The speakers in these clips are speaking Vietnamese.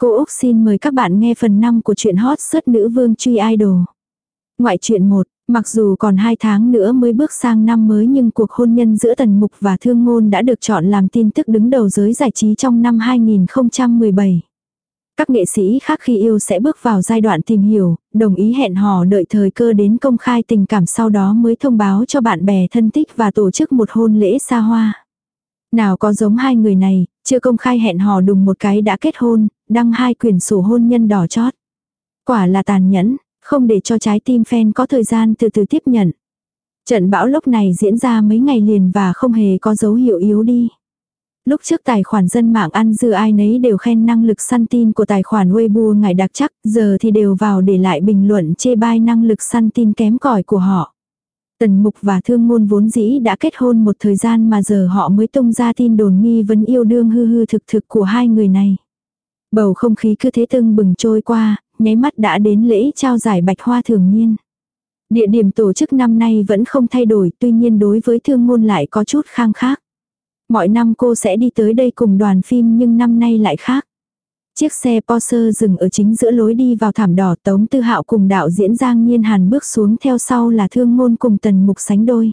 Cô Úc xin mời các bạn nghe phần 5 của truyện hot sớt nữ vương truy idol. Ngoại truyện 1, mặc dù còn 2 tháng nữa mới bước sang năm mới nhưng cuộc hôn nhân giữa Tần Mục và Thương Ngôn đã được chọn làm tin tức đứng đầu giới giải trí trong năm 2017. Các nghệ sĩ khác khi yêu sẽ bước vào giai đoạn tìm hiểu, đồng ý hẹn hò đợi thời cơ đến công khai tình cảm sau đó mới thông báo cho bạn bè thân thích và tổ chức một hôn lễ xa hoa. Nào có giống hai người này, chưa công khai hẹn hò đùng một cái đã kết hôn, đăng hai quyển sổ hôn nhân đỏ chót. Quả là tàn nhẫn, không để cho trái tim fan có thời gian từ từ tiếp nhận. Trận bão lốc này diễn ra mấy ngày liền và không hề có dấu hiệu yếu đi. Lúc trước tài khoản dân mạng ăn dư ai nấy đều khen năng lực săn tin của tài khoản Weibo ngài đặc chắc, giờ thì đều vào để lại bình luận chê bai năng lực săn tin kém cỏi của họ. Tần Mục và Thương Ngôn vốn dĩ đã kết hôn một thời gian mà giờ họ mới tung ra tin đồn nghi vấn yêu đương hư hư thực thực của hai người này. Bầu không khí cứ thế tưng bừng trôi qua, nháy mắt đã đến lễ trao giải bạch hoa thường niên. Địa điểm tổ chức năm nay vẫn không thay đổi, tuy nhiên đối với thương ngôn lại có chút khang khác. Mọi năm cô sẽ đi tới đây cùng đoàn phim nhưng năm nay lại khác. Chiếc xe Porsche dừng ở chính giữa lối đi vào thảm đỏ Tống Tư Hạo cùng đạo diễn Giang Nhiên Hàn bước xuống theo sau là thương ngôn cùng tần mục sánh đôi.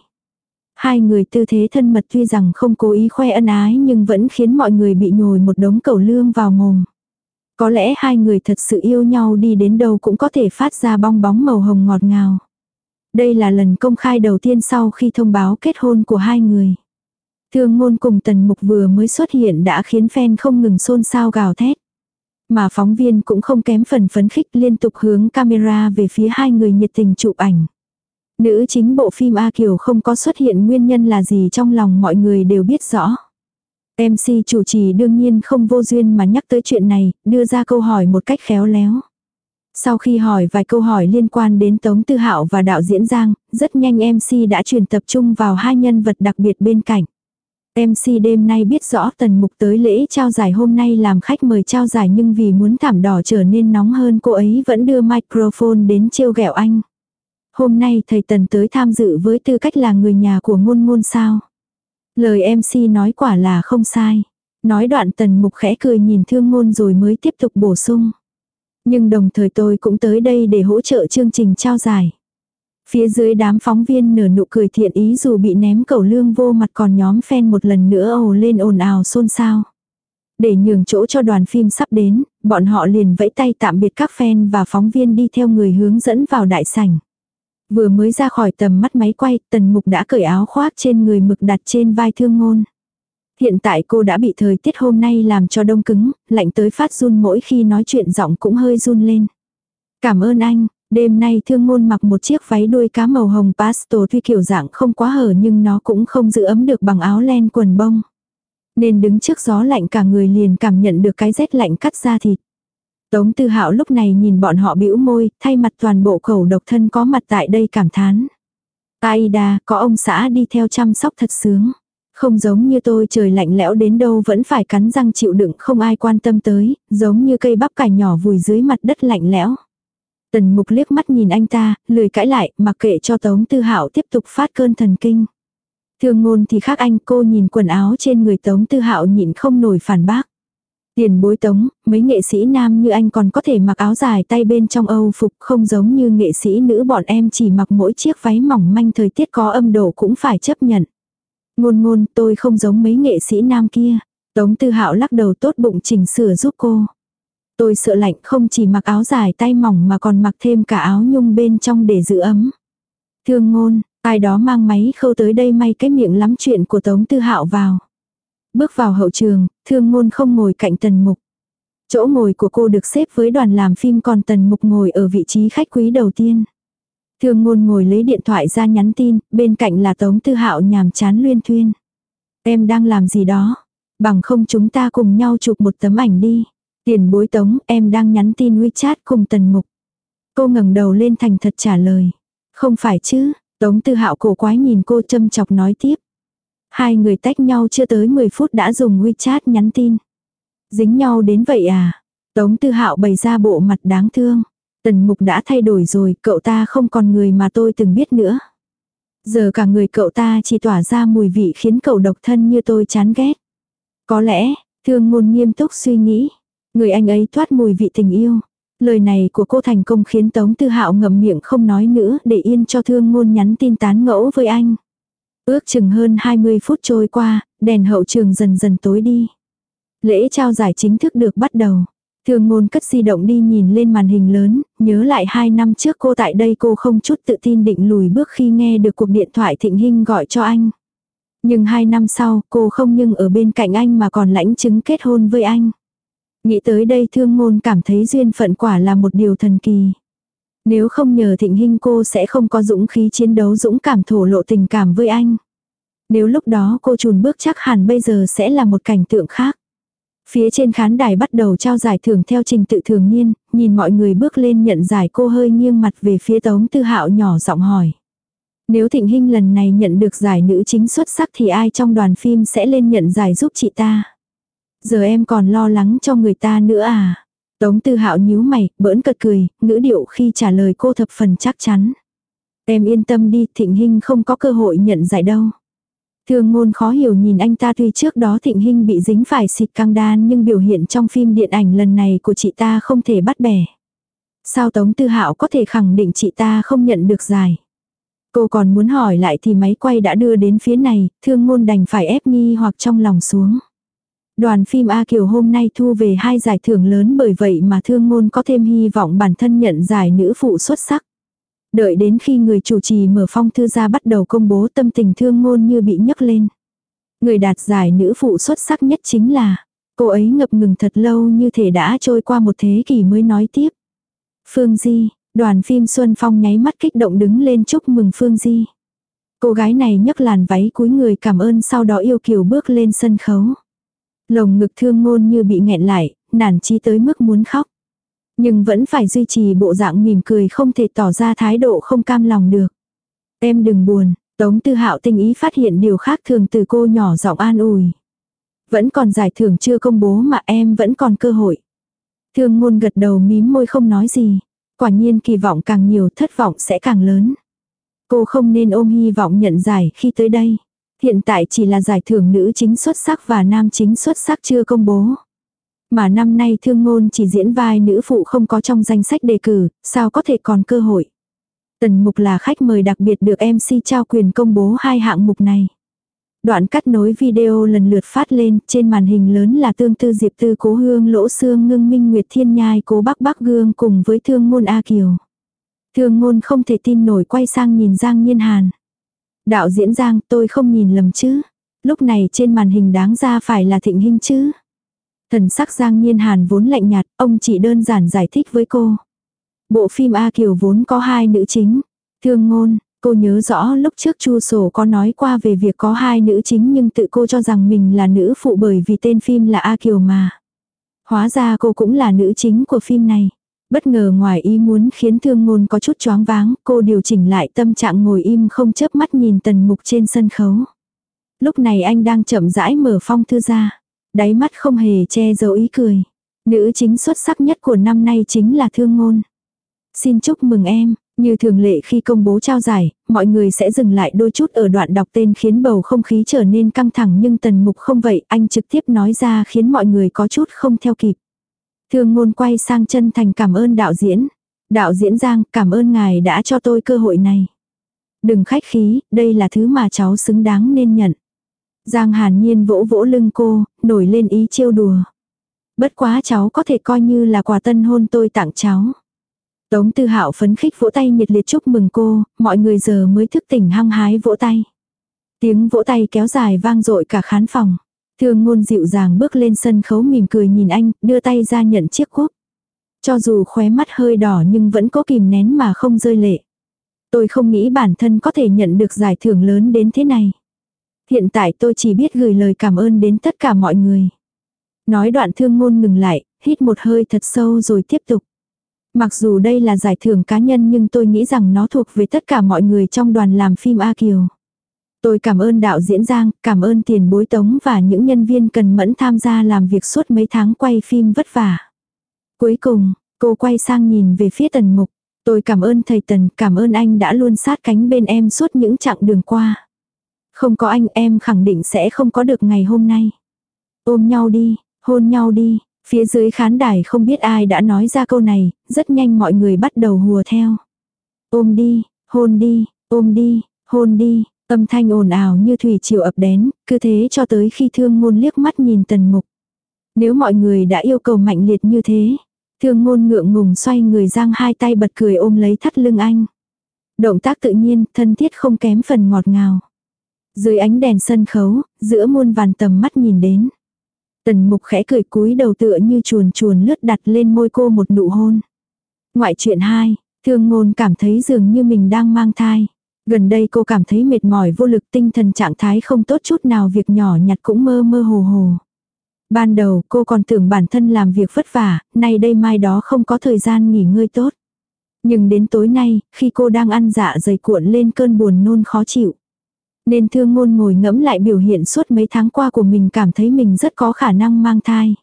Hai người tư thế thân mật tuy rằng không cố ý khoe ân ái nhưng vẫn khiến mọi người bị nhồi một đống cẩu lương vào mồm. Có lẽ hai người thật sự yêu nhau đi đến đâu cũng có thể phát ra bong bóng màu hồng ngọt ngào. Đây là lần công khai đầu tiên sau khi thông báo kết hôn của hai người. Thương ngôn cùng tần mục vừa mới xuất hiện đã khiến fan không ngừng xôn xao gào thét. Mà phóng viên cũng không kém phần phấn khích liên tục hướng camera về phía hai người nhiệt tình chụp ảnh. Nữ chính bộ phim A Kiều không có xuất hiện nguyên nhân là gì trong lòng mọi người đều biết rõ. MC chủ trì đương nhiên không vô duyên mà nhắc tới chuyện này, đưa ra câu hỏi một cách khéo léo. Sau khi hỏi vài câu hỏi liên quan đến Tống Tư Hạo và đạo diễn Giang, rất nhanh MC đã truyền tập trung vào hai nhân vật đặc biệt bên cạnh. MC đêm nay biết rõ tần mục tới lễ trao giải hôm nay làm khách mời trao giải nhưng vì muốn thảm đỏ trở nên nóng hơn cô ấy vẫn đưa microphone đến trêu ghẹo anh. Hôm nay thầy tần tới tham dự với tư cách là người nhà của ngôn ngôn sao. Lời MC nói quả là không sai. Nói đoạn tần mục khẽ cười nhìn thương ngôn rồi mới tiếp tục bổ sung. Nhưng đồng thời tôi cũng tới đây để hỗ trợ chương trình trao giải. Phía dưới đám phóng viên nở nụ cười thiện ý dù bị ném cầu lương vô mặt còn nhóm fan một lần nữa ồ lên ồn ào xôn xao. Để nhường chỗ cho đoàn phim sắp đến, bọn họ liền vẫy tay tạm biệt các fan và phóng viên đi theo người hướng dẫn vào đại sảnh. Vừa mới ra khỏi tầm mắt máy quay, tần mục đã cởi áo khoác trên người mực đặt trên vai thương ngôn. Hiện tại cô đã bị thời tiết hôm nay làm cho đông cứng, lạnh tới phát run mỗi khi nói chuyện giọng cũng hơi run lên. Cảm ơn anh, đêm nay thương ngôn mặc một chiếc váy đuôi cá màu hồng pastel tuy kiểu dạng không quá hở nhưng nó cũng không giữ ấm được bằng áo len quần bông. Nên đứng trước gió lạnh cả người liền cảm nhận được cái rét lạnh cắt da thịt. Tống Tư Hạo lúc này nhìn bọn họ bĩu môi, thay mặt toàn bộ khẩu độc thân có mặt tại đây cảm thán. Aida, có ông xã đi theo chăm sóc thật sướng. Không giống như tôi trời lạnh lẽo đến đâu vẫn phải cắn răng chịu đựng không ai quan tâm tới, giống như cây bắp cải nhỏ vùi dưới mặt đất lạnh lẽo. Tần mục liếc mắt nhìn anh ta, lười cãi lại, mặc kệ cho Tống Tư Hạo tiếp tục phát cơn thần kinh. Thương ngôn thì khác anh cô nhìn quần áo trên người Tống Tư Hạo nhịn không nổi phản bác. Tiền bối tống, mấy nghệ sĩ nam như anh còn có thể mặc áo dài tay bên trong âu phục không giống như nghệ sĩ nữ bọn em chỉ mặc mỗi chiếc váy mỏng manh thời tiết có âm độ cũng phải chấp nhận. Ngôn ngôn tôi không giống mấy nghệ sĩ nam kia. Tống tư hạo lắc đầu tốt bụng chỉnh sửa giúp cô. Tôi sợ lạnh không chỉ mặc áo dài tay mỏng mà còn mặc thêm cả áo nhung bên trong để giữ ấm. Thương ngôn, ai đó mang máy khâu tới đây may cái miệng lắm chuyện của Tống Tư Hạo vào. Bước vào hậu trường, thương ngôn không ngồi cạnh tần mục. Chỗ ngồi của cô được xếp với đoàn làm phim còn tần mục ngồi ở vị trí khách quý đầu tiên. Thương ngôn ngồi lấy điện thoại ra nhắn tin, bên cạnh là Tống Tư Hạo nhàm chán luyên thuyên. Em đang làm gì đó? Bằng không chúng ta cùng nhau chụp một tấm ảnh đi. Tiền bối Tống, em đang nhắn tin WeChat cùng Tần Mục. Cô ngẩng đầu lên thành thật trả lời. Không phải chứ, Tống Tư Hạo cổ quái nhìn cô châm chọc nói tiếp. Hai người tách nhau chưa tới 10 phút đã dùng WeChat nhắn tin. Dính nhau đến vậy à? Tống Tư Hạo bày ra bộ mặt đáng thương. Tần Mục đã thay đổi rồi, cậu ta không còn người mà tôi từng biết nữa. Giờ cả người cậu ta chỉ tỏa ra mùi vị khiến cậu độc thân như tôi chán ghét. Có lẽ, thương ngôn nghiêm túc suy nghĩ. Người anh ấy thoát mùi vị tình yêu. Lời này của cô thành công khiến Tống Tư Hạo ngậm miệng không nói nữa để yên cho thương ngôn nhắn tin tán ngẫu với anh. Ước chừng hơn 20 phút trôi qua, đèn hậu trường dần dần tối đi. Lễ trao giải chính thức được bắt đầu. Thương ngôn cất di động đi nhìn lên màn hình lớn, nhớ lại hai năm trước cô tại đây cô không chút tự tin định lùi bước khi nghe được cuộc điện thoại thịnh hình gọi cho anh. Nhưng hai năm sau, cô không nhưng ở bên cạnh anh mà còn lãnh chứng kết hôn với anh. Nghĩ tới đây thương ngôn cảm thấy duyên phận quả là một điều thần kỳ. Nếu không nhờ thịnh hình cô sẽ không có dũng khí chiến đấu dũng cảm thổ lộ tình cảm với anh. Nếu lúc đó cô chùn bước chắc hẳn bây giờ sẽ là một cảnh tượng khác. Phía trên khán đài bắt đầu trao giải thưởng theo trình tự thường niên, nhìn mọi người bước lên nhận giải cô hơi nghiêng mặt về phía Tống Tư Hạo nhỏ giọng hỏi. Nếu Thịnh Hinh lần này nhận được giải nữ chính xuất sắc thì ai trong đoàn phim sẽ lên nhận giải giúp chị ta? Giờ em còn lo lắng cho người ta nữa à? Tống Tư Hạo nhíu mày, bỡn cợt cười, ngữ điệu khi trả lời cô thập phần chắc chắn. Em yên tâm đi, Thịnh Hinh không có cơ hội nhận giải đâu. Thường ngôn khó hiểu nhìn anh ta tuy trước đó thịnh Hinh bị dính phải xịt căng đan nhưng biểu hiện trong phim điện ảnh lần này của chị ta không thể bắt bẻ. Sao Tống Tư Hạo có thể khẳng định chị ta không nhận được giải. Cô còn muốn hỏi lại thì máy quay đã đưa đến phía này, thương ngôn đành phải ép nghi hoặc trong lòng xuống. Đoàn phim A Kiều hôm nay thu về hai giải thưởng lớn bởi vậy mà thương ngôn có thêm hy vọng bản thân nhận giải nữ phụ xuất sắc. Đợi đến khi người chủ trì mở phong thư ra bắt đầu công bố tâm tình thương ngôn như bị nhấc lên. Người đạt giải nữ phụ xuất sắc nhất chính là, cô ấy ngập ngừng thật lâu như thể đã trôi qua một thế kỷ mới nói tiếp. Phương Di, đoàn phim Xuân Phong nháy mắt kích động đứng lên chúc mừng Phương Di. Cô gái này nhấc làn váy cúi người cảm ơn sau đó yêu kiều bước lên sân khấu. Lồng ngực thương ngôn như bị nghẹn lại, nản chí tới mức muốn khóc. Nhưng vẫn phải duy trì bộ dạng mỉm cười không thể tỏ ra thái độ không cam lòng được. Em đừng buồn, Tống Tư Hạo tinh ý phát hiện điều khác thường từ cô nhỏ giọng an ủi. Vẫn còn giải thưởng chưa công bố mà em vẫn còn cơ hội. Thương ngôn gật đầu mím môi không nói gì. Quả nhiên kỳ vọng càng nhiều thất vọng sẽ càng lớn. Cô không nên ôm hy vọng nhận giải khi tới đây. Hiện tại chỉ là giải thưởng nữ chính xuất sắc và nam chính xuất sắc chưa công bố. Mà năm nay thương ngôn chỉ diễn vai nữ phụ không có trong danh sách đề cử, sao có thể còn cơ hội. Tần mục là khách mời đặc biệt được MC trao quyền công bố hai hạng mục này. Đoạn cắt nối video lần lượt phát lên, trên màn hình lớn là tương tư diệp tư cố hương lỗ xương ngưng minh nguyệt thiên nhai cố bắc bắc gương cùng với thương ngôn A Kiều. Thương ngôn không thể tin nổi quay sang nhìn Giang Nhiên Hàn. Đạo diễn Giang tôi không nhìn lầm chứ. Lúc này trên màn hình đáng ra phải là thịnh hình chứ. Thần sắc Giang Nhiên Hàn vốn lạnh nhạt, ông chỉ đơn giản giải thích với cô. Bộ phim A Kiều vốn có hai nữ chính. Thương ngôn, cô nhớ rõ lúc trước Chu Sổ có nói qua về việc có hai nữ chính nhưng tự cô cho rằng mình là nữ phụ bởi vì tên phim là A Kiều mà. Hóa ra cô cũng là nữ chính của phim này. Bất ngờ ngoài ý muốn khiến thương ngôn có chút choáng váng, cô điều chỉnh lại tâm trạng ngồi im không chớp mắt nhìn tần mục trên sân khấu. Lúc này anh đang chậm rãi mở phong thư ra. Đáy mắt không hề che giấu ý cười. Nữ chính xuất sắc nhất của năm nay chính là Thương Ngôn. Xin chúc mừng em, như thường lệ khi công bố trao giải, mọi người sẽ dừng lại đôi chút ở đoạn đọc tên khiến bầu không khí trở nên căng thẳng nhưng tần mục không vậy, anh trực tiếp nói ra khiến mọi người có chút không theo kịp. Thương ngôn quay sang chân thành cảm ơn đạo diễn. Đạo diễn Giang, cảm ơn ngài đã cho tôi cơ hội này. Đừng khách khí, đây là thứ mà cháu xứng đáng nên nhận. Giang Hàn Nhiên vỗ vỗ lưng cô, nổi lên ý trêu đùa. Bất quá cháu có thể coi như là quà tân hôn tôi tặng cháu. Tống Tư Hạo phấn khích vỗ tay nhiệt liệt chúc mừng cô, mọi người giờ mới thức tỉnh hăng hái vỗ tay. Tiếng vỗ tay kéo dài vang dội cả khán phòng. Thương ngôn dịu dàng bước lên sân khấu mỉm cười nhìn anh, đưa tay ra nhận chiếc cúp. Cho dù khóe mắt hơi đỏ nhưng vẫn có kìm nén mà không rơi lệ. Tôi không nghĩ bản thân có thể nhận được giải thưởng lớn đến thế này. Hiện tại tôi chỉ biết gửi lời cảm ơn đến tất cả mọi người. Nói đoạn thương ngôn ngừng lại, hít một hơi thật sâu rồi tiếp tục. Mặc dù đây là giải thưởng cá nhân nhưng tôi nghĩ rằng nó thuộc về tất cả mọi người trong đoàn làm phim A Kiều. Tôi cảm ơn đạo diễn Giang, cảm ơn tiền bối tống và những nhân viên cần mẫn tham gia làm việc suốt mấy tháng quay phim vất vả. Cuối cùng, cô quay sang nhìn về phía tần mục. Tôi cảm ơn thầy tần, cảm ơn anh đã luôn sát cánh bên em suốt những chặng đường qua. Không có anh em khẳng định sẽ không có được ngày hôm nay. Ôm nhau đi, hôn nhau đi, Phía dưới khán đài không biết ai đã nói ra câu này, rất nhanh mọi người bắt đầu hùa theo. Ôm đi, hôn đi, ôm đi, hôn đi, âm thanh ồn ào như thủy triều ập đến, cứ thế cho tới khi thương ngôn liếc mắt nhìn tần mục. Nếu mọi người đã yêu cầu mạnh liệt như thế, thương ngôn ngượng ngùng xoay người giang hai tay bật cười ôm lấy thắt lưng anh. Động tác tự nhiên, thân thiết không kém phần ngọt ngào. Dưới ánh đèn sân khấu, giữa muôn vàn tầm mắt nhìn đến. Tần mục khẽ cười cúi đầu tựa như chuồn chuồn lướt đặt lên môi cô một nụ hôn. Ngoại chuyện hai, thương ngôn cảm thấy dường như mình đang mang thai. Gần đây cô cảm thấy mệt mỏi vô lực tinh thần trạng thái không tốt chút nào việc nhỏ nhặt cũng mơ mơ hồ hồ. Ban đầu cô còn tưởng bản thân làm việc vất vả, nay đây mai đó không có thời gian nghỉ ngơi tốt. Nhưng đến tối nay, khi cô đang ăn dạ dày cuộn lên cơn buồn nôn khó chịu. Nên thương ngôn ngồi ngẫm lại biểu hiện suốt mấy tháng qua của mình cảm thấy mình rất có khả năng mang thai.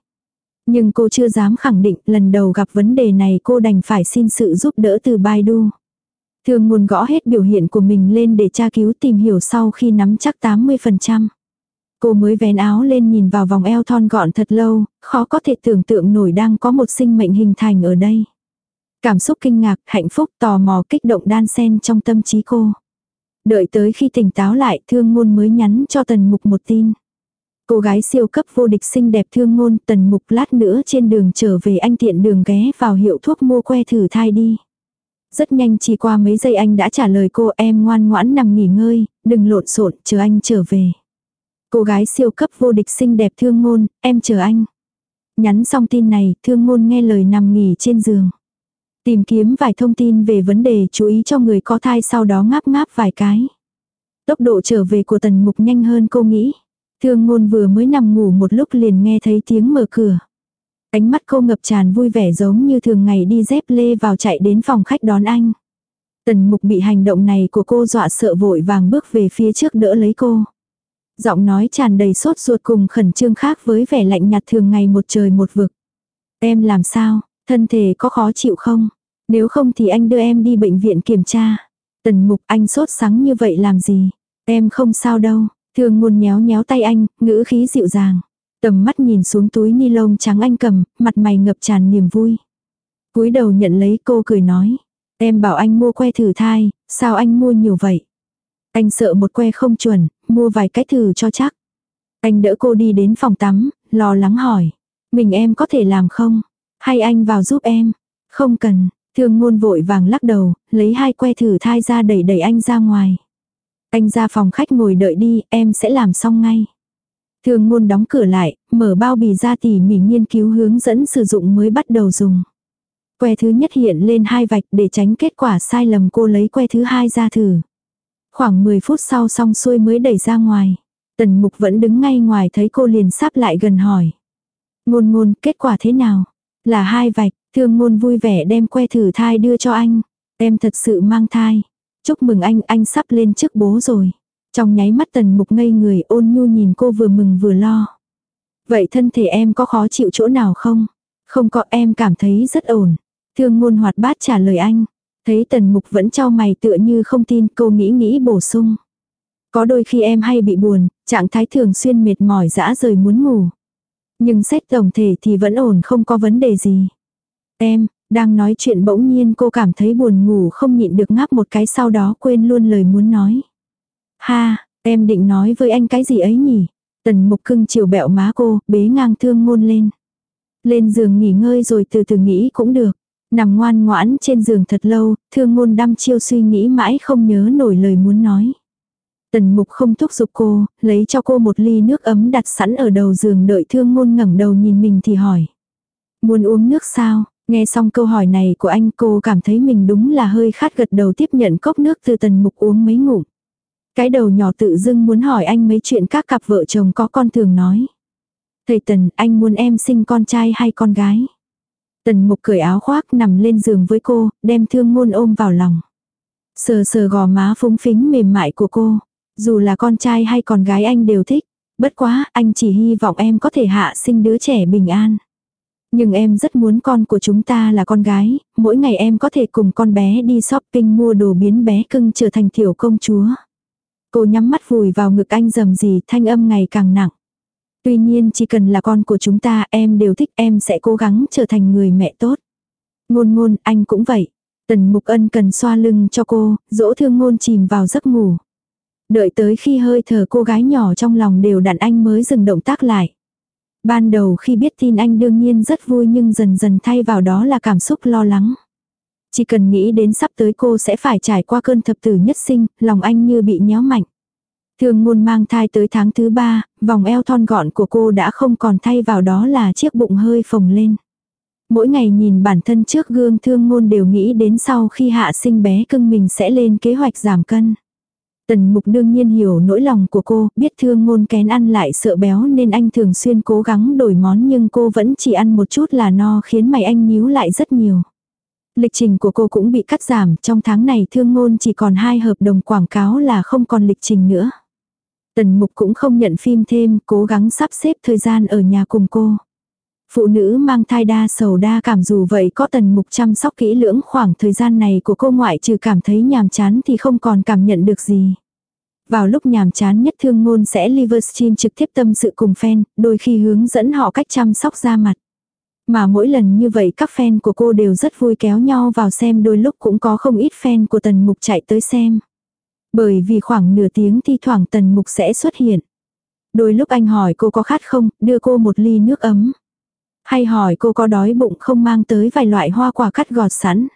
Nhưng cô chưa dám khẳng định lần đầu gặp vấn đề này cô đành phải xin sự giúp đỡ từ Baidu. Thương ngôn gõ hết biểu hiện của mình lên để tra cứu tìm hiểu sau khi nắm chắc 80%. Cô mới vén áo lên nhìn vào vòng eo thon gọn thật lâu, khó có thể tưởng tượng nổi đang có một sinh mệnh hình thành ở đây. Cảm xúc kinh ngạc, hạnh phúc, tò mò, kích động đan xen trong tâm trí cô. Đợi tới khi tỉnh táo lại thương ngôn mới nhắn cho tần mục một tin. Cô gái siêu cấp vô địch xinh đẹp thương ngôn tần mục lát nữa trên đường trở về anh tiện đường ghé vào hiệu thuốc mua que thử thai đi. Rất nhanh chỉ qua mấy giây anh đã trả lời cô em ngoan ngoãn nằm nghỉ ngơi, đừng lộn xộn chờ anh trở về. Cô gái siêu cấp vô địch xinh đẹp thương ngôn, em chờ anh. Nhắn xong tin này, thương ngôn nghe lời nằm nghỉ trên giường. Tìm kiếm vài thông tin về vấn đề chú ý cho người có thai sau đó ngáp ngáp vài cái. Tốc độ trở về của tần mục nhanh hơn cô nghĩ. Thương ngôn vừa mới nằm ngủ một lúc liền nghe thấy tiếng mở cửa. Ánh mắt cô ngập tràn vui vẻ giống như thường ngày đi dép lê vào chạy đến phòng khách đón anh. Tần mục bị hành động này của cô dọa sợ vội vàng bước về phía trước đỡ lấy cô. Giọng nói tràn đầy sốt ruột cùng khẩn trương khác với vẻ lạnh nhạt thường ngày một trời một vực. Em làm sao, thân thể có khó chịu không? Nếu không thì anh đưa em đi bệnh viện kiểm tra. Tần mục anh sốt sắng như vậy làm gì? Em không sao đâu. Thường ngôn nhéo nhéo tay anh, ngữ khí dịu dàng. Tầm mắt nhìn xuống túi ni lông trắng anh cầm, mặt mày ngập tràn niềm vui. cúi đầu nhận lấy cô cười nói. Em bảo anh mua que thử thai, sao anh mua nhiều vậy? Anh sợ một que không chuẩn, mua vài cái thử cho chắc. Anh đỡ cô đi đến phòng tắm, lo lắng hỏi. Mình em có thể làm không? Hay anh vào giúp em? Không cần, thương ngôn vội vàng lắc đầu, lấy hai que thử thai ra đẩy đẩy anh ra ngoài. Anh ra phòng khách ngồi đợi đi, em sẽ làm xong ngay thường ngôn đóng cửa lại, mở bao bì ra tỉ mỉ nghiên cứu hướng dẫn sử dụng mới bắt đầu dùng. Que thứ nhất hiện lên hai vạch để tránh kết quả sai lầm cô lấy que thứ hai ra thử. Khoảng 10 phút sau xong xuôi mới đẩy ra ngoài. Tần mục vẫn đứng ngay ngoài thấy cô liền sắp lại gần hỏi. Ngôn ngôn, kết quả thế nào? Là hai vạch, thương ngôn vui vẻ đem que thử thai đưa cho anh. Em thật sự mang thai. Chúc mừng anh, anh sắp lên trước bố rồi. Trong nháy mắt tần mục ngây người ôn nhu nhìn cô vừa mừng vừa lo. Vậy thân thể em có khó chịu chỗ nào không? Không có em cảm thấy rất ổn. Thương ngôn hoạt bát trả lời anh. Thấy tần mục vẫn trao mày tựa như không tin cô nghĩ nghĩ bổ sung. Có đôi khi em hay bị buồn, trạng thái thường xuyên mệt mỏi dã rời muốn ngủ. Nhưng xét tổng thể thì vẫn ổn không có vấn đề gì. Em, đang nói chuyện bỗng nhiên cô cảm thấy buồn ngủ không nhịn được ngáp một cái sau đó quên luôn lời muốn nói. Ha, em định nói với anh cái gì ấy nhỉ? Tần mục cưng chiều bẹo má cô, bế ngang thương ngôn lên. Lên giường nghỉ ngơi rồi từ từ nghĩ cũng được. Nằm ngoan ngoãn trên giường thật lâu, thương ngôn đăm chiêu suy nghĩ mãi không nhớ nổi lời muốn nói. Tần mục không thúc giục cô, lấy cho cô một ly nước ấm đặt sẵn ở đầu giường đợi thương ngôn ngẩng đầu nhìn mình thì hỏi. Muốn uống nước sao? Nghe xong câu hỏi này của anh cô cảm thấy mình đúng là hơi khát gật đầu tiếp nhận cốc nước từ tần mục uống mấy ngụm. Cái đầu nhỏ tự dưng muốn hỏi anh mấy chuyện các cặp vợ chồng có con thường nói. Thầy Tần, anh muốn em sinh con trai hay con gái? Tần mục cởi áo khoác nằm lên giường với cô, đem thương ngôn ôm vào lòng. Sờ sờ gò má phúng phính mềm mại của cô. Dù là con trai hay con gái anh đều thích. Bất quá, anh chỉ hy vọng em có thể hạ sinh đứa trẻ bình an. Nhưng em rất muốn con của chúng ta là con gái, mỗi ngày em có thể cùng con bé đi shopping mua đồ biến bé cưng trở thành tiểu công chúa. Cô nhắm mắt vùi vào ngực anh dầm gì thanh âm ngày càng nặng. Tuy nhiên chỉ cần là con của chúng ta em đều thích em sẽ cố gắng trở thành người mẹ tốt. Ngôn ngôn anh cũng vậy. Tần mục ân cần xoa lưng cho cô, dỗ thương ngôn chìm vào giấc ngủ. Đợi tới khi hơi thở cô gái nhỏ trong lòng đều đặn anh mới dừng động tác lại. Ban đầu khi biết tin anh đương nhiên rất vui nhưng dần dần thay vào đó là cảm xúc lo lắng. Chỉ cần nghĩ đến sắp tới cô sẽ phải trải qua cơn thập tử nhất sinh, lòng anh như bị nhéo mạnh. Thường ngôn mang thai tới tháng thứ ba, vòng eo thon gọn của cô đã không còn thay vào đó là chiếc bụng hơi phồng lên. Mỗi ngày nhìn bản thân trước gương thương ngôn đều nghĩ đến sau khi hạ sinh bé cưng mình sẽ lên kế hoạch giảm cân. Tần mục đương nhiên hiểu nỗi lòng của cô, biết thương ngôn kén ăn lại sợ béo nên anh thường xuyên cố gắng đổi món nhưng cô vẫn chỉ ăn một chút là no khiến mày anh nhíu lại rất nhiều. Lịch trình của cô cũng bị cắt giảm, trong tháng này thương ngôn chỉ còn hai hợp đồng quảng cáo là không còn lịch trình nữa. Tần mục cũng không nhận phim thêm, cố gắng sắp xếp thời gian ở nhà cùng cô. Phụ nữ mang thai đa sầu đa cảm dù vậy có tần mục chăm sóc kỹ lưỡng khoảng thời gian này của cô ngoại trừ cảm thấy nhàm chán thì không còn cảm nhận được gì. Vào lúc nhàm chán nhất thương ngôn sẽ livestream trực tiếp tâm sự cùng fan, đôi khi hướng dẫn họ cách chăm sóc da mặt. Mà mỗi lần như vậy các fan của cô đều rất vui kéo nhau vào xem đôi lúc cũng có không ít fan của tần mục chạy tới xem. Bởi vì khoảng nửa tiếng thi thoảng tần mục sẽ xuất hiện. Đôi lúc anh hỏi cô có khát không, đưa cô một ly nước ấm. Hay hỏi cô có đói bụng không mang tới vài loại hoa quả cắt gọt sẵn.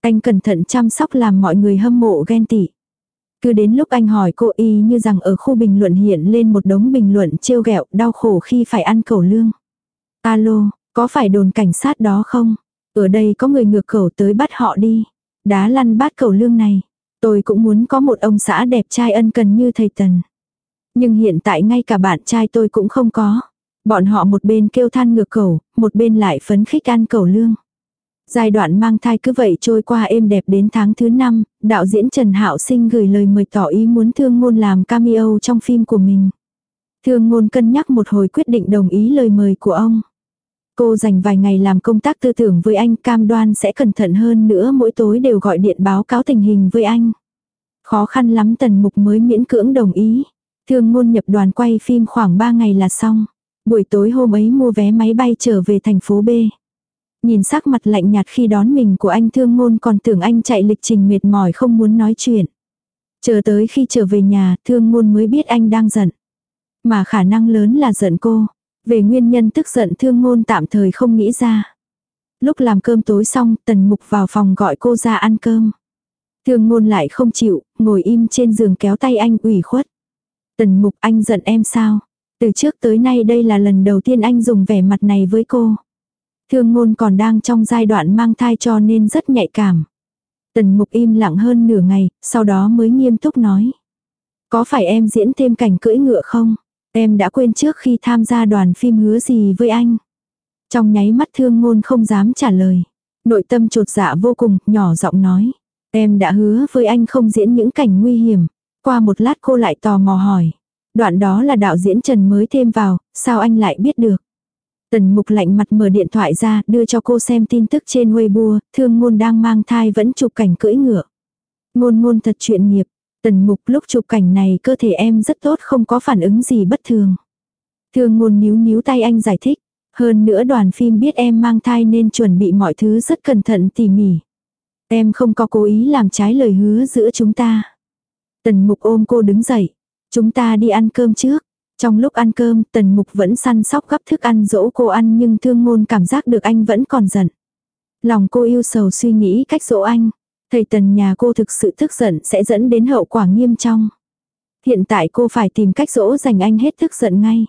Anh cẩn thận chăm sóc làm mọi người hâm mộ ghen tị. Cứ đến lúc anh hỏi cô y như rằng ở khu bình luận hiện lên một đống bình luận trêu ghẹo đau khổ khi phải ăn cẩu lương. Alo, có phải đồn cảnh sát đó không? Ở đây có người ngược cẩu tới bắt họ đi. Đá lăn bát cẩu lương này. Tôi cũng muốn có một ông xã đẹp trai ân cần như thầy Tần. Nhưng hiện tại ngay cả bạn trai tôi cũng không có. Bọn họ một bên kêu than ngược cẩu, một bên lại phấn khích ăn cẩu lương. Giai đoạn mang thai cứ vậy trôi qua êm đẹp đến tháng thứ năm. đạo diễn Trần Hạo Sinh gửi lời mời tỏ ý muốn thương ngôn làm cameo trong phim của mình. Thương ngôn cân nhắc một hồi quyết định đồng ý lời mời của ông. Cô dành vài ngày làm công tác tư tưởng với anh, cam đoan sẽ cẩn thận hơn nữa, mỗi tối đều gọi điện báo cáo tình hình với anh. Khó khăn lắm, tần mục mới miễn cưỡng đồng ý. Thương ngôn nhập đoàn quay phim khoảng 3 ngày là xong. Buổi tối hôm ấy mua vé máy bay trở về thành phố B. Nhìn sắc mặt lạnh nhạt khi đón mình của anh, thương ngôn còn tưởng anh chạy lịch trình mệt mỏi không muốn nói chuyện. Chờ tới khi trở về nhà, thương ngôn mới biết anh đang giận. Mà khả năng lớn là giận cô. Về nguyên nhân tức giận thương ngôn tạm thời không nghĩ ra. Lúc làm cơm tối xong tần mục vào phòng gọi cô ra ăn cơm. Thương ngôn lại không chịu, ngồi im trên giường kéo tay anh ủy khuất. Tần mục anh giận em sao? Từ trước tới nay đây là lần đầu tiên anh dùng vẻ mặt này với cô. Thương ngôn còn đang trong giai đoạn mang thai cho nên rất nhạy cảm. Tần mục im lặng hơn nửa ngày, sau đó mới nghiêm túc nói. Có phải em diễn thêm cảnh cưỡi ngựa không? Em đã quên trước khi tham gia đoàn phim hứa gì với anh? Trong nháy mắt thương ngôn không dám trả lời. Nội tâm trột dạ vô cùng, nhỏ giọng nói. Em đã hứa với anh không diễn những cảnh nguy hiểm. Qua một lát cô lại tò mò hỏi. Đoạn đó là đạo diễn Trần mới thêm vào, sao anh lại biết được? Tần mục lạnh mặt mở điện thoại ra, đưa cho cô xem tin tức trên Weibo, thương ngôn đang mang thai vẫn chụp cảnh cưỡi ngựa. Ngôn ngôn thật chuyện nghiệp. Tần mục lúc chụp cảnh này cơ thể em rất tốt không có phản ứng gì bất thường. Thương ngôn níu níu tay anh giải thích. Hơn nữa đoàn phim biết em mang thai nên chuẩn bị mọi thứ rất cẩn thận tỉ mỉ. Em không có cố ý làm trái lời hứa giữa chúng ta. Tần mục ôm cô đứng dậy. Chúng ta đi ăn cơm trước. Trong lúc ăn cơm, tần mục vẫn săn sóc gấp thức ăn dỗ cô ăn nhưng thương ngôn cảm giác được anh vẫn còn giận. Lòng cô yêu sầu suy nghĩ cách dỗ anh. Thầy tần nhà cô thực sự tức giận sẽ dẫn đến hậu quả nghiêm trọng. Hiện tại cô phải tìm cách dỗ dành anh hết tức giận ngay.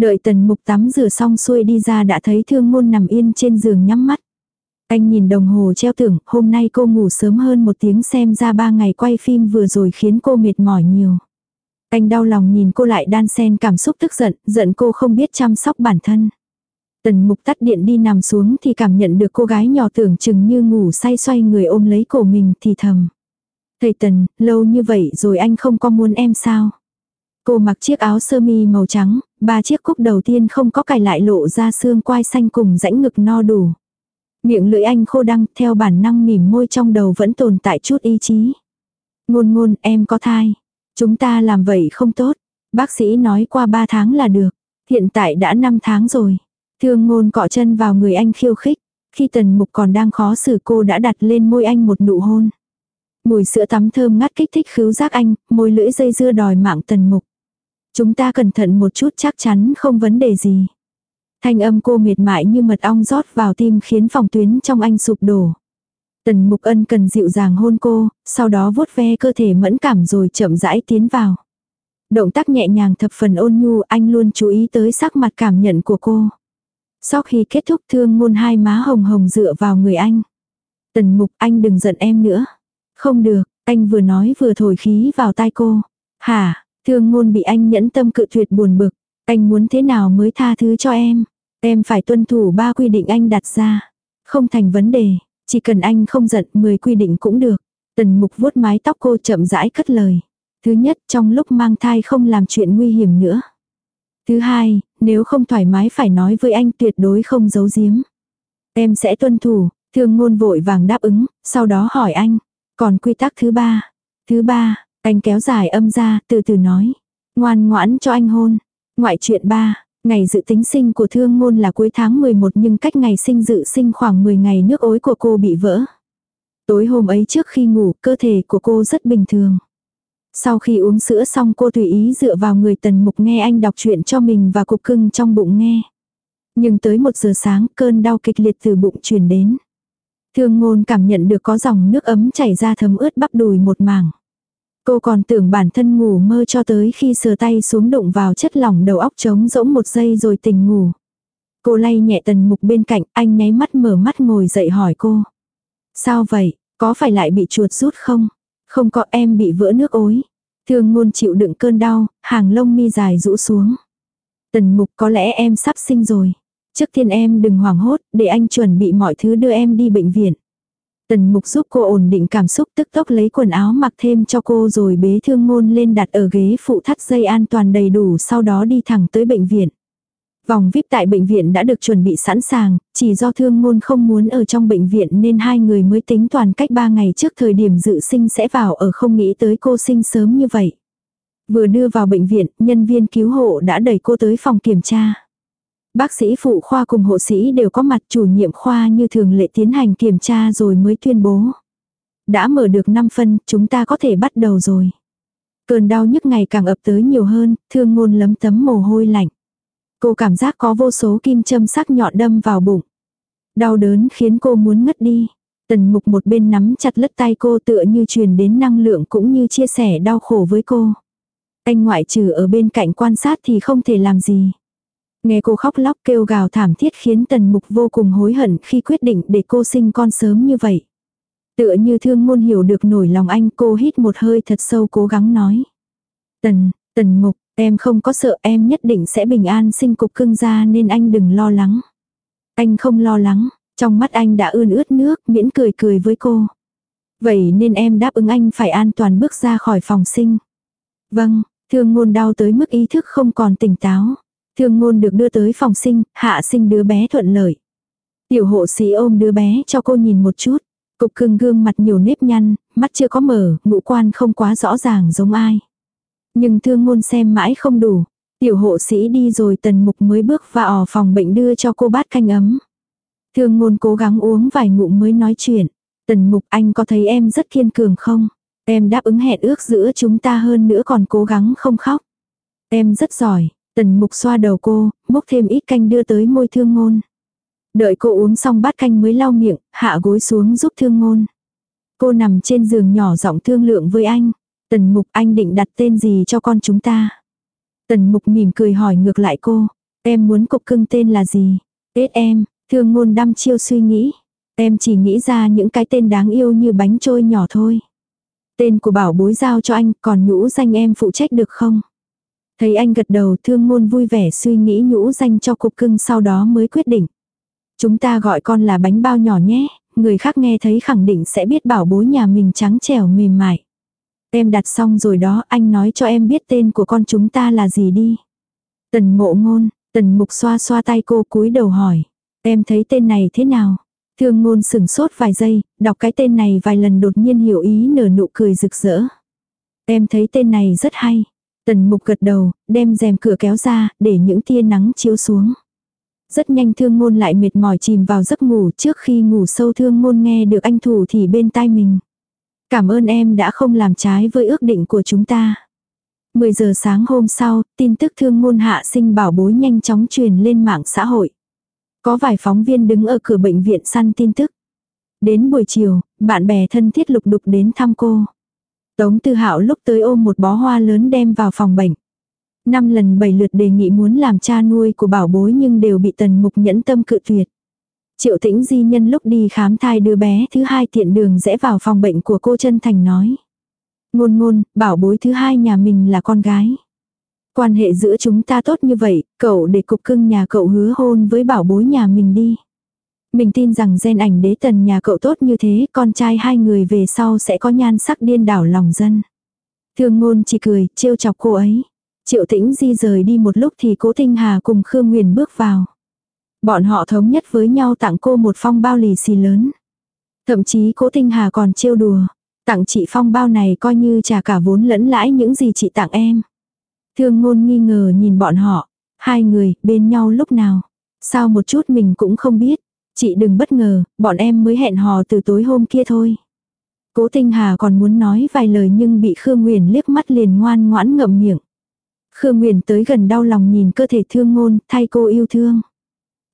Đợi tần mục tắm rửa xong xuôi đi ra đã thấy thương ngôn nằm yên trên giường nhắm mắt. Anh nhìn đồng hồ treo tưởng hôm nay cô ngủ sớm hơn một tiếng xem ra ba ngày quay phim vừa rồi khiến cô mệt mỏi nhiều. Anh đau lòng nhìn cô lại đan sen cảm xúc tức giận, giận cô không biết chăm sóc bản thân. Tần mục tắt điện đi nằm xuống thì cảm nhận được cô gái nhỏ tưởng chừng như ngủ say xoay người ôm lấy cổ mình thì thầm. Thầy Tần, lâu như vậy rồi anh không có muốn em sao? Cô mặc chiếc áo sơ mi màu trắng, ba chiếc cúc đầu tiên không có cài lại lộ ra xương quai xanh cùng rãnh ngực no đủ. Miệng lưỡi anh khô đăng theo bản năng mỉm môi trong đầu vẫn tồn tại chút ý chí. Ngôn ngôn em có thai. Chúng ta làm vậy không tốt. Bác sĩ nói qua 3 tháng là được. Hiện tại đã 5 tháng rồi. Thương ngôn cọ chân vào người anh khiêu khích. Khi tần mục còn đang khó xử cô đã đặt lên môi anh một nụ hôn. Mùi sữa tắm thơm ngắt kích thích khứu giác anh, môi lưỡi dây dưa đòi mạng tần mục. Chúng ta cẩn thận một chút chắc chắn không vấn đề gì. Thanh âm cô mệt mỏi như mật ong rót vào tim khiến phòng tuyến trong anh sụp đổ. Tần mục ân cần dịu dàng hôn cô, sau đó vuốt ve cơ thể mẫn cảm rồi chậm rãi tiến vào. Động tác nhẹ nhàng thập phần ôn nhu anh luôn chú ý tới sắc mặt cảm nhận của cô. Sau khi kết thúc thương ngôn hai má hồng hồng dựa vào người anh. Tần mục anh đừng giận em nữa. Không được, anh vừa nói vừa thổi khí vào tai cô. Hả, thương ngôn bị anh nhẫn tâm cự tuyệt buồn bực. Anh muốn thế nào mới tha thứ cho em. Em phải tuân thủ ba quy định anh đặt ra. Không thành vấn đề, chỉ cần anh không giận 10 quy định cũng được. Tần mục vuốt mái tóc cô chậm rãi cất lời. Thứ nhất trong lúc mang thai không làm chuyện nguy hiểm nữa. Thứ hai, nếu không thoải mái phải nói với anh tuyệt đối không giấu giếm. Em sẽ tuân thủ, thương ngôn vội vàng đáp ứng, sau đó hỏi anh. Còn quy tắc thứ ba. Thứ ba, anh kéo dài âm ra, từ từ nói. Ngoan ngoãn cho anh hôn. Ngoại chuyện ba, ngày dự tính sinh của thương ngôn là cuối tháng 11 nhưng cách ngày sinh dự sinh khoảng 10 ngày nước ối của cô bị vỡ. Tối hôm ấy trước khi ngủ, cơ thể của cô rất bình thường. Sau khi uống sữa xong cô tùy ý dựa vào người tần mục nghe anh đọc chuyện cho mình và cục cưng trong bụng nghe. Nhưng tới một giờ sáng cơn đau kịch liệt từ bụng truyền đến. Thương ngôn cảm nhận được có dòng nước ấm chảy ra thấm ướt bắp đùi một mảng. Cô còn tưởng bản thân ngủ mơ cho tới khi sờ tay xuống đụng vào chất lỏng đầu óc trống rỗng một giây rồi tỉnh ngủ. Cô lay nhẹ tần mục bên cạnh, anh nháy mắt mở mắt ngồi dậy hỏi cô. Sao vậy, có phải lại bị chuột rút không? Không có em bị vỡ nước ối. Thương ngôn chịu đựng cơn đau, hàng lông mi dài rũ xuống. Tần mục có lẽ em sắp sinh rồi. Trước tiên em đừng hoảng hốt, để anh chuẩn bị mọi thứ đưa em đi bệnh viện. Tần mục giúp cô ổn định cảm xúc tức tốc lấy quần áo mặc thêm cho cô rồi bế thương ngôn lên đặt ở ghế phụ thắt dây an toàn đầy đủ sau đó đi thẳng tới bệnh viện. Vòng VIP tại bệnh viện đã được chuẩn bị sẵn sàng, chỉ do thương ngôn không muốn ở trong bệnh viện nên hai người mới tính toàn cách ba ngày trước thời điểm dự sinh sẽ vào ở không nghĩ tới cô sinh sớm như vậy. Vừa đưa vào bệnh viện, nhân viên cứu hộ đã đẩy cô tới phòng kiểm tra. Bác sĩ phụ khoa cùng hộ sĩ đều có mặt chủ nhiệm khoa như thường lệ tiến hành kiểm tra rồi mới tuyên bố. Đã mở được 5 phân, chúng ta có thể bắt đầu rồi. Cơn đau nhức ngày càng ập tới nhiều hơn, thương ngôn lấm tấm mồ hôi lạnh. Cô cảm giác có vô số kim châm sắc nhọn đâm vào bụng. Đau đớn khiến cô muốn ngất đi. Tần mục một bên nắm chặt lất tay cô tựa như truyền đến năng lượng cũng như chia sẻ đau khổ với cô. Anh ngoại trừ ở bên cạnh quan sát thì không thể làm gì. Nghe cô khóc lóc kêu gào thảm thiết khiến tần mục vô cùng hối hận khi quyết định để cô sinh con sớm như vậy. Tựa như thương ngôn hiểu được nổi lòng anh cô hít một hơi thật sâu cố gắng nói. Tần, tần mục, em không có sợ em nhất định sẽ bình an sinh cục cưng ra nên anh đừng lo lắng. Anh không lo lắng, trong mắt anh đã ươn ướt nước miễn cười cười với cô. Vậy nên em đáp ứng anh phải an toàn bước ra khỏi phòng sinh. Vâng, thương ngôn đau tới mức ý thức không còn tỉnh táo. Thương ngôn được đưa tới phòng sinh, hạ sinh đứa bé thuận lợi. Tiểu hộ sĩ ôm đứa bé cho cô nhìn một chút. Cục cưng gương mặt nhiều nếp nhăn, mắt chưa có mở, ngũ quan không quá rõ ràng giống ai. Nhưng thương ngôn xem mãi không đủ. Tiểu hộ sĩ đi rồi tần mục mới bước vào phòng bệnh đưa cho cô bát canh ấm. Thương ngôn cố gắng uống vài ngụm mới nói chuyện. Tần mục anh có thấy em rất kiên cường không? Em đáp ứng hẹn ước giữa chúng ta hơn nữa còn cố gắng không khóc. Em rất giỏi, Tần mục xoa đầu cô, múc thêm ít canh đưa tới môi thương ngôn. Đợi cô uống xong bát canh mới lau miệng, hạ gối xuống giúp thương ngôn. Cô nằm trên giường nhỏ giọng thương lượng với anh. Tần mục anh định đặt tên gì cho con chúng ta? Tần mục mỉm cười hỏi ngược lại cô. Em muốn cục cưng tên là gì? Tết em, thương ngôn đăm chiêu suy nghĩ. Em chỉ nghĩ ra những cái tên đáng yêu như bánh trôi nhỏ thôi. Tên của bảo bối giao cho anh còn nhũ danh em phụ trách được không? Thấy anh gật đầu thương ngôn vui vẻ suy nghĩ nhũ danh cho cục cưng sau đó mới quyết định. Chúng ta gọi con là bánh bao nhỏ nhé, người khác nghe thấy khẳng định sẽ biết bảo bối nhà mình trắng trẻo mềm mại. Em đặt xong rồi đó anh nói cho em biết tên của con chúng ta là gì đi. Tần mộ ngôn, tần mục xoa xoa tay cô cúi đầu hỏi. Em thấy tên này thế nào? Thương ngôn sửng sốt vài giây, đọc cái tên này vài lần đột nhiên hiểu ý nở nụ cười rực rỡ. Em thấy tên này rất hay. Tần mục gật đầu, đem rèm cửa kéo ra, để những tia nắng chiếu xuống. Rất nhanh thương ngôn lại mệt mỏi chìm vào giấc ngủ trước khi ngủ sâu thương ngôn nghe được anh thủ thì bên tai mình. Cảm ơn em đã không làm trái với ước định của chúng ta. 10 giờ sáng hôm sau, tin tức thương ngôn hạ sinh bảo bối nhanh chóng truyền lên mạng xã hội. Có vài phóng viên đứng ở cửa bệnh viện săn tin tức. Đến buổi chiều, bạn bè thân thiết lục đục đến thăm cô. Tống Tư Hạo lúc tới ôm một bó hoa lớn đem vào phòng bệnh. Năm lần bảy lượt đề nghị muốn làm cha nuôi của bảo bối nhưng đều bị tần mục nhẫn tâm cự tuyệt. Triệu tĩnh di nhân lúc đi khám thai đứa bé thứ hai tiện đường rẽ vào phòng bệnh của cô chân thành nói. Ngôn ngôn, bảo bối thứ hai nhà mình là con gái. Quan hệ giữa chúng ta tốt như vậy, cậu để cục cưng nhà cậu hứa hôn với bảo bối nhà mình đi. Mình tin rằng gen ảnh đế tần nhà cậu tốt như thế, con trai hai người về sau sẽ có nhan sắc điên đảo lòng dân. Thương ngôn chỉ cười, trêu chọc cô ấy. Triệu tĩnh di rời đi một lúc thì cố Tinh Hà cùng Khương Nguyền bước vào. Bọn họ thống nhất với nhau tặng cô một phong bao lì xì lớn. Thậm chí cố Tinh Hà còn trêu đùa. Tặng chị phong bao này coi như trả cả vốn lẫn lãi những gì chị tặng em. Thương ngôn nghi ngờ nhìn bọn họ. Hai người, bên nhau lúc nào. Sao một chút mình cũng không biết. Chị đừng bất ngờ, bọn em mới hẹn hò từ tối hôm kia thôi. Cố Tinh Hà còn muốn nói vài lời nhưng bị Khương Nguyền liếc mắt liền ngoan ngoãn ngậm miệng. Khương Nguyền tới gần đau lòng nhìn cơ thể thương ngôn, thay cô yêu thương.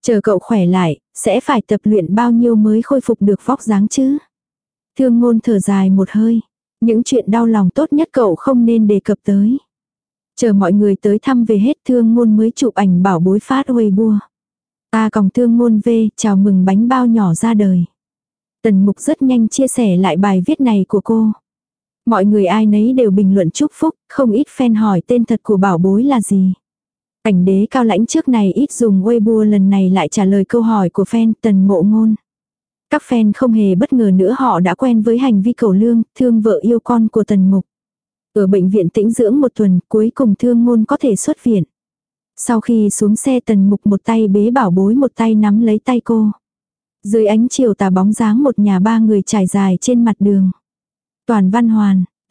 Chờ cậu khỏe lại, sẽ phải tập luyện bao nhiêu mới khôi phục được vóc dáng chứ. Thương ngôn thở dài một hơi. Những chuyện đau lòng tốt nhất cậu không nên đề cập tới. Chờ mọi người tới thăm về hết thương ngôn mới chụp ảnh bảo bối phát Weibo. Ta còng thương ngôn về, chào mừng bánh bao nhỏ ra đời. Tần mục rất nhanh chia sẻ lại bài viết này của cô. Mọi người ai nấy đều bình luận chúc phúc, không ít fan hỏi tên thật của bảo bối là gì ảnh đế cao lãnh trước này ít dùng Weibo lần này lại trả lời câu hỏi của fan tần mộ ngôn. Các fan không hề bất ngờ nữa họ đã quen với hành vi cầu lương, thương vợ yêu con của tần mục. Ở bệnh viện tĩnh dưỡng một tuần cuối cùng thương ngôn có thể xuất viện. Sau khi xuống xe tần mục một tay bế bảo bối một tay nắm lấy tay cô. Dưới ánh chiều tà bóng dáng một nhà ba người trải dài trên mặt đường. Toàn văn hoàn,